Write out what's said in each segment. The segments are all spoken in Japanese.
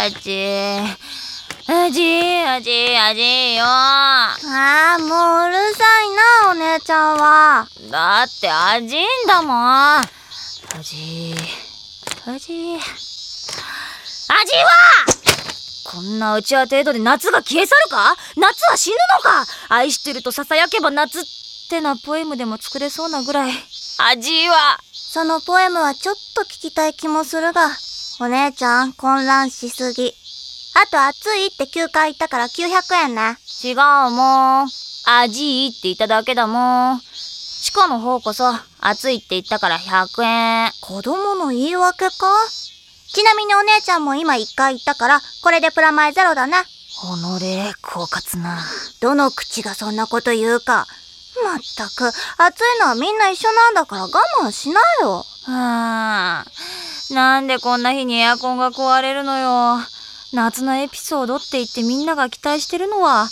あちあちあちあちよ。あーもううるさいなお姉ちゃんは。だって味んだもん。味味。味はこんなうちわ程度で夏が消え去るか？夏は死ぬのか？愛してると囁けば夏ってなポエムでも作れそうなぐらい。味はそのポエムはちょっと聞きたい気もするがお姉ちゃん混乱しすぎ。あと暑いって9回言ったから900円ね。違うもん。味いいって言っただけだもん。チコの方こそ暑いって言ったから100円。子供の言い訳か？ちなみにお姉ちゃんも今1回言ったからこれでプラマイゼロだね。己狡猾な。どの口がそんなこと言うか。まったく。暑いのはみんな一緒なんだから我慢しなよ。はあなんでこんな日にエアコンが壊れるのよ。夏のエピソードって言ってみんなが期待してるのは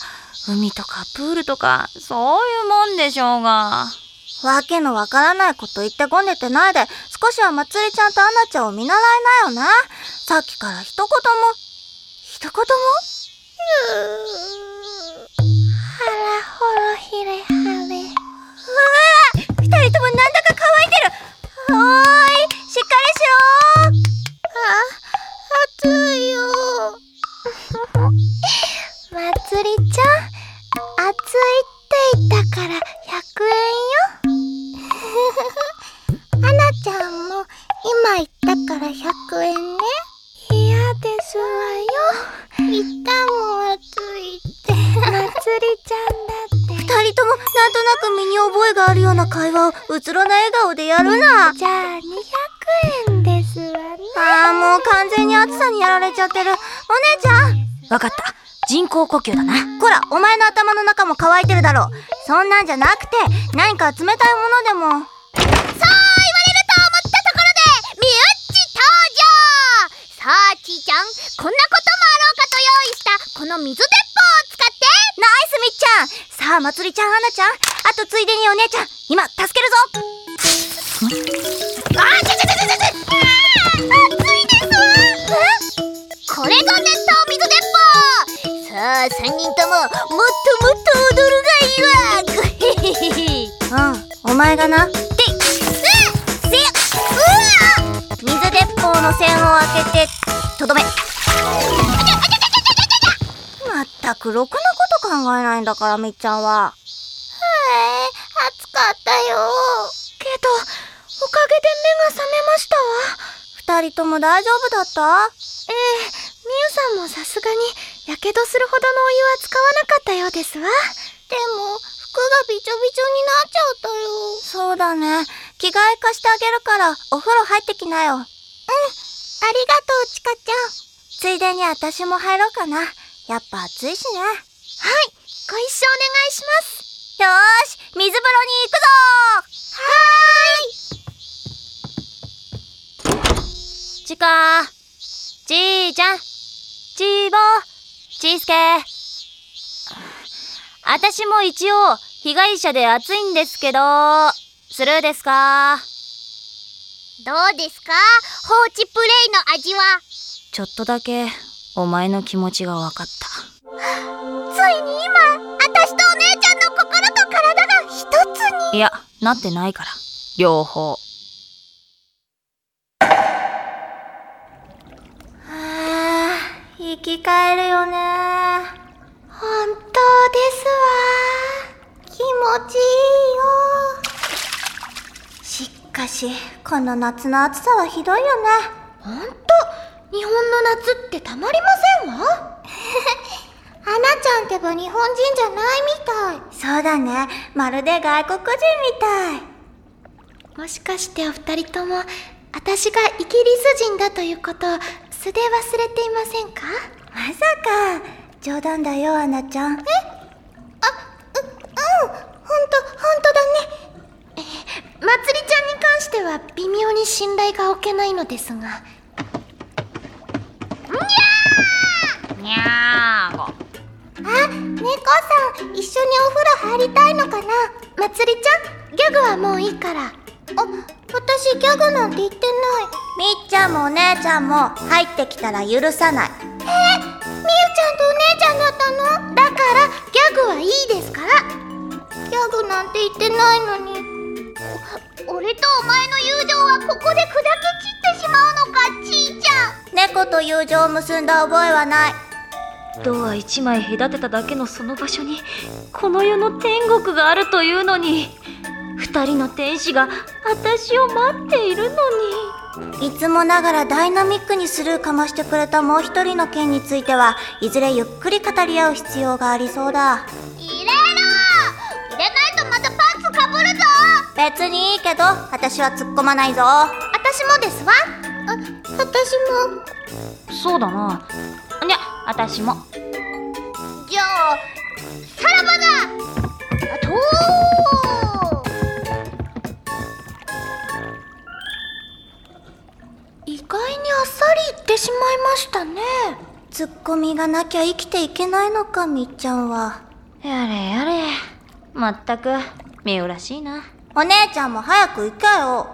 海とかプールとかそういうもんでしょうが。わけのわからないこと言ってごねてないで少しはまつりちゃんとアナちゃんを見習いなよねさっきから一言も一言も？はらほろひれはれ。うわ二人ともなんだか乾いてる。おーいしっかりしろく身に覚えがあるような会話をうつろな笑顔でやるな。じゃあ200円ですわね。あーもう完全に暑さにやられちゃってる。お姉ちゃん。わかった。人工呼吸だな。こらお前の頭の中も乾いてるだろう。そんなんじゃなくて何か冷たいものでも。そう言われると思ったところでみゆっち登場。さあちーちゃんこんなこともあろうかと用意したこの水鉄砲を使ってスみっちゃんさあまつりちゃんはなちゃんあとついでにお姉ちゃん今助けるぞあちゃちゃちゃちゃちゃ暑いですわこれが熱湯水鉄砲さあ三人とももっともっと踊るがいいわうんお前がなでせやうわ水鉄砲の栓を開けてとどめたくろくなこと考えないんだからみっちゃんは。へえ暑かったよ。けどおかげで目が覚めましたわ。二人とも大丈夫だった？ええみゆさんもさすがにやけどするほどのお湯は使わなかったようですわ。でも服がびちょびちょになっちゃったよ。そうだね。着替え貸してあげるからお風呂入ってきなよ。ありがとうちかちゃん。ついでに私も入ろうかなやっぱ暑いしね。はい。ご一緒お願いします。よーし水風呂に行くぞちかちーちゃん。ちーぼちーすけ。あたしも一応被害者で暑いんですけどスルーですか？どうですか？放置プレイの味は？ちょっとだけお前の気持ちが分かった。ついに今私とお姉ちゃんの心と体が一つに。いやなってないから。両方。あー生き返るよね。本当ですわ。気持ちいいよ。しかしこの夏の暑さはひどいよね。ほんと日本の夏ってたまりませんわ？アナちゃんってば日本人じゃないみたい。そうだね。まるで外国人みたい。もしかしてお二人とも私がイギリス人だということを素で忘れていませんか？まさか。冗談だよアナちゃん。え？あ、う、うん、ほんと、ほんとだね。えー、まつりちゃんに関しては微妙に信頼が置けないのですが。にゃーご。あ、猫さん、一緒にお風呂入りたいのかな？まつりちゃん、ギャグはもういいから。あ、私ギャグなんて言ってない。みっちゃんもお姉ちゃんも入ってきたら許さない。みゆちゃんとお姉ちゃんだったの？だからギャグはいいですから。ギャグなんて言ってないのに。お俺とお前の友情はここで砕け散ってしまうのかちーちゃん。猫と友情を結んだ覚えはないドア一枚隔てただけのその場所にこの世の天国があるというのに二人の天使が私を待っているのに。いつもながらダイナミックにスルーかましてくれたもう一人の件についてはいずれゆっくり語り合う必要がありそうだ。入れろ！入れないとまたパンツかぶるぞ！別にいいけど私は突っ込まないぞ。私もですわ。あ私も。そうだなにゃ私も。じゃあさらばだ。あと意外にあっさり言ってしまいましたね。ツッコミがなきゃ生きていけないのかみっちゃんは。やれやれ。まったく三浦しいな。お姉ちゃんも早く行けよ。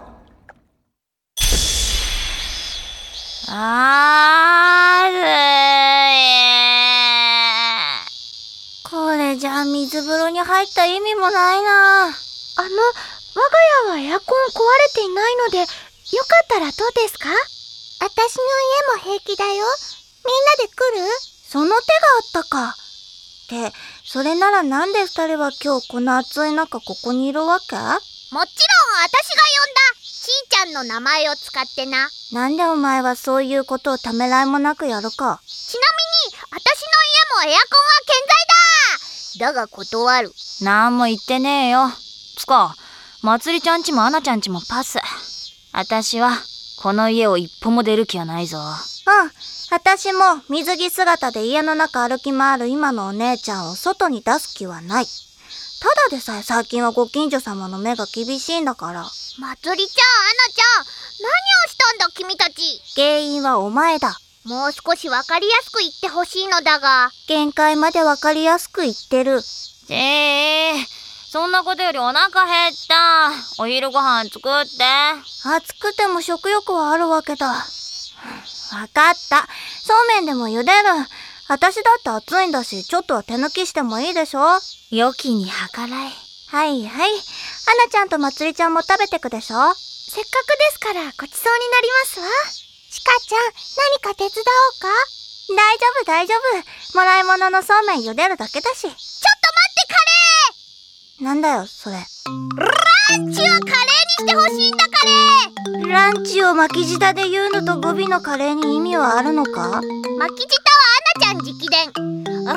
あーこれじゃ水風呂に入った意味もないな。あの我が家はエアコン壊れていないのでよかったらどうですか？私の家も平気だよ。みんなで来る？その手があったか。ってそれならなんで二人は今日この暑い中ここにいるわけ？もちろん私が呼んだ。ちーちゃんの名前を使ってな。なんでお前はそういうことをためらいもなくやるか？ちなみに私の家もエアコンは健在だだが断る。なんも言ってねえよ。つかまつりちゃんちもアナちゃんちもパス。私はこの家を一歩も出る気はないぞ。うん。私も水着姿で家の中歩き回る。今のお姉ちゃんを外に出す気はない。ただでさえ最近はご近所様の目が厳しいんだから。まつりちゃんアナちゃん何をしたんだ君たち。原因はお前だもう少しわかりやすく言ってほしいのだが。限界までわかりやすく言ってる。ええそんなことよりお腹減った。お昼ご飯作って。暑くても食欲はあるわけだ。わかった。そうめんでも茹でる。私だって暑いんだしちょっとは手抜きしてもいいでしょ。は良きに計らいいはい。アナちゃんとまつりちゃんも食べてくでしょ。せっかくですからごちそうになりますわちかちゃん何か手伝おうか？大丈夫大丈夫。もらい物のそうめん茹でるだけだし。ちょっと待ってカレー！なんだよそれ。ランチはカレーにしてほしいんだカレー！ランチを巻き舌で言うのと語尾のカレーに意味はあるのか？巻き舌はアナちゃん直伝。ラン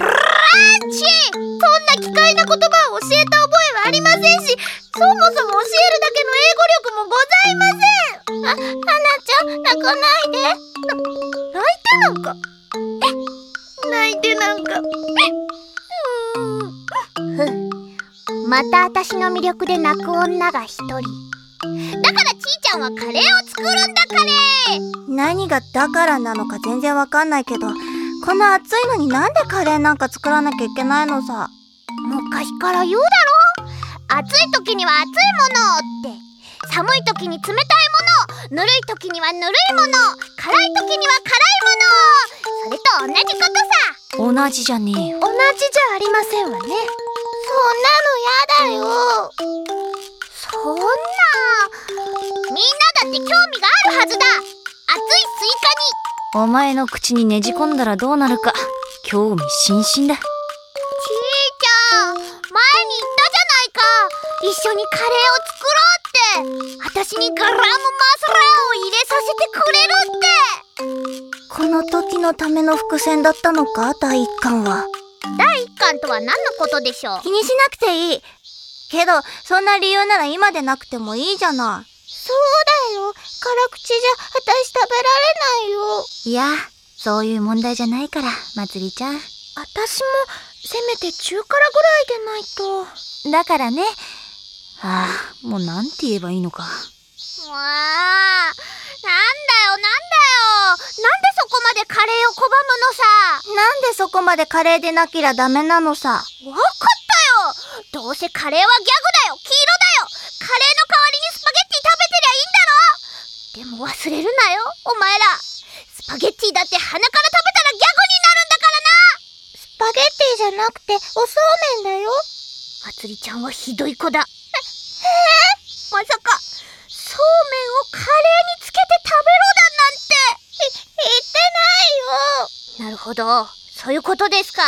チ！そんな奇怪な言葉を教えた覚えはありませんしそもそも教えるだけの英語力もございません。あ、アナちゃん泣かないで泣いてなんかえ泣いてなんかふんまた私の魅力で泣く女が一人だからちーちゃんはカレーを作るんだカレー何がだからなのか全然わかんないけどこんな暑いのになんでカレーなんか作らなきゃいけないのさ昔から言うだ暑い時には熱いものって。寒い時に冷たいものぬるい時にはぬるいもの辛い時には辛いもの。それと同じことさ。同じじゃねえよ。同じじゃありませんわね。そんなのやだよ。そんな。みんなだって興味があるはずだ。熱いスイカに。お前の口にねじ込んだらどうなるか。興味津々だ一緒にカレーを作ろうって。私にガラムマサラを入れさせてくれるって。この時のための伏線だったのか？第一巻は。第一巻とは何のことでしょう？気にしなくていい。けどそんな理由なら今でなくてもいいじゃない。そうだよ。辛口じゃ私食べられないよ。いやそういう問題じゃないからまつりちゃん。私もせめて中辛ぐらいでないと。だからねああもうなんて言えばいいのか。わあなんだよなんだよ。なんでそこまでカレーを拒むのさ。なんでそこまでカレーでなけりゃダメなのさ。わかったよ。どうせカレーはギャグだよ。黄色だよ。カレーの代わりにスパゲッティ食べてりゃいいんだでも忘れるなよお前ら。スパゲッティだって鼻から食べたらギャグになるんだからな。スパゲッティじゃなくておそうめんだよ。まつりちゃんはひどい子だ。ええまさかそうめんをカレーにつけて食べろだなんて言ってないよ。なるほど。そういうことですか。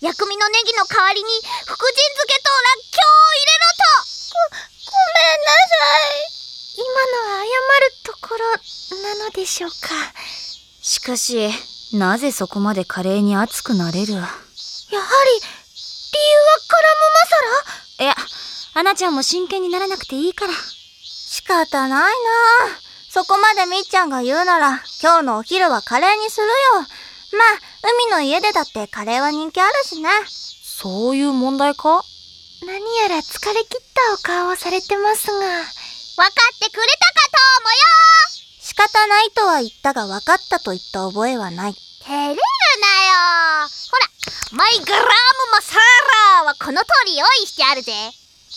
薬味のネギの代わりに福神漬けとらっきょうを入れろと。ご、ごめんなさい。今のは謝るところなのでしょうか。しかしなぜそこまでカレーに熱くなれる？やはり理由はガラムマサラいやアナちゃんも真剣にならなくていいから。仕方ないな。そこまでみっちゃんが言うなら今日のお昼はカレーにするよ。まあ海の家でだってカレーは人気あるしね。そういう問題か？何やら疲れ切ったお顔をされてますが。分かってくれたかと思よ。仕方ないとは言ったが分かったと言った覚えはない。照れるなよ。ほらマイグラムマサラはこの通り用意してあるぜ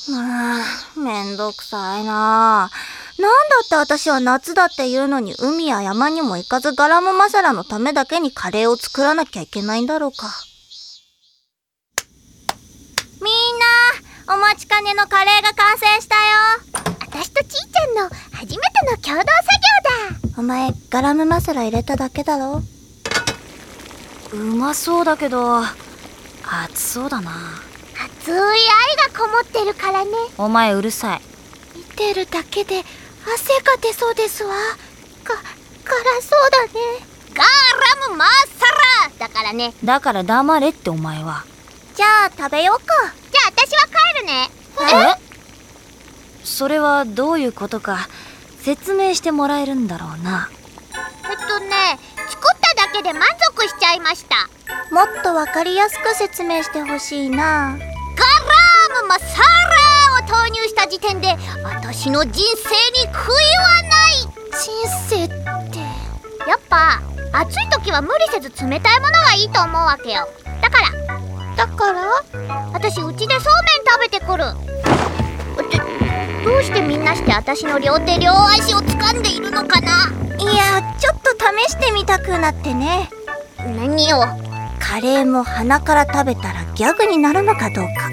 まあめんどくさいななんだって私は夏だって言うのに海や山にも行かずガラムマサラのためだけにカレーを作らなきゃいけないんだろうか。みんなお待ちかねのカレーが完成したよ。私とちーちゃんの初めての共同作業だ。お前ガラムマサラ入れただけだろ。うまそうだけど熱そうだな熱い愛がこもってるからね。お前うるさい。見てるだけで汗が出そうですわ。か辛そうだね。ガーラムマサラだからね。だから黙れってお前は。じゃあ食べようか。じゃあ私は帰るね。え？それはどういうことか説明してもらえるんだろうな。えっとね作っただけで満足しちゃいました。もっとわかりやすく説明してほしいなマサラを投入した時点で私の人生に悔いはない。人生って。やっぱ暑い時は無理せず冷たいものがいいと思うわけよ。だから。だから？私うちでそうめん食べてくる。どうしてみんなして私の両手両足を掴んでいるのかな？いやちょっと試してみたくなってね。何を？カレーも鼻から食べたらギャグになるのかどうか